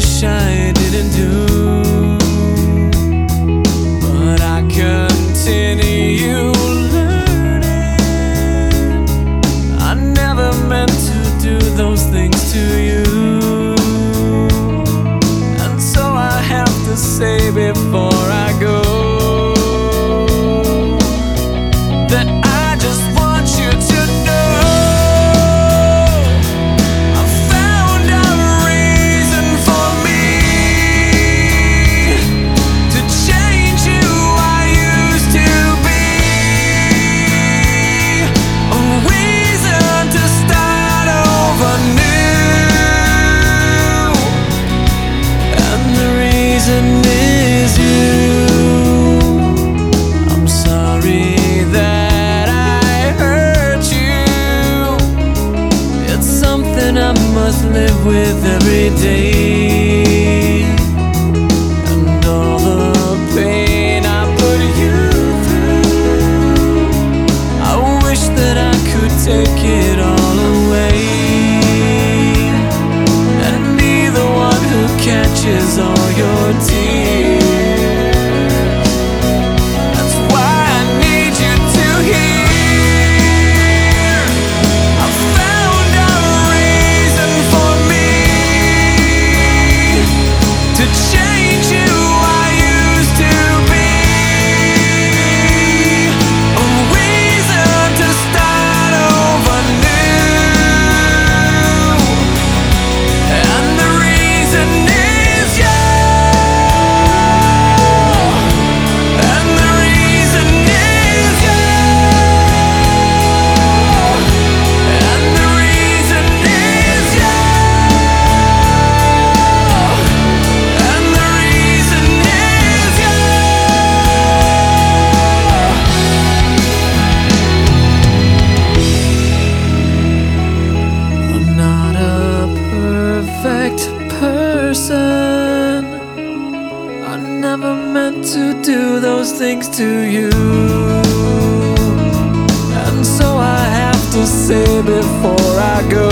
wish I didn't do. you. I'm sorry that I hurt you. It's something I must live with every day. person. I never meant to do those things to you. And so I have to say before I go.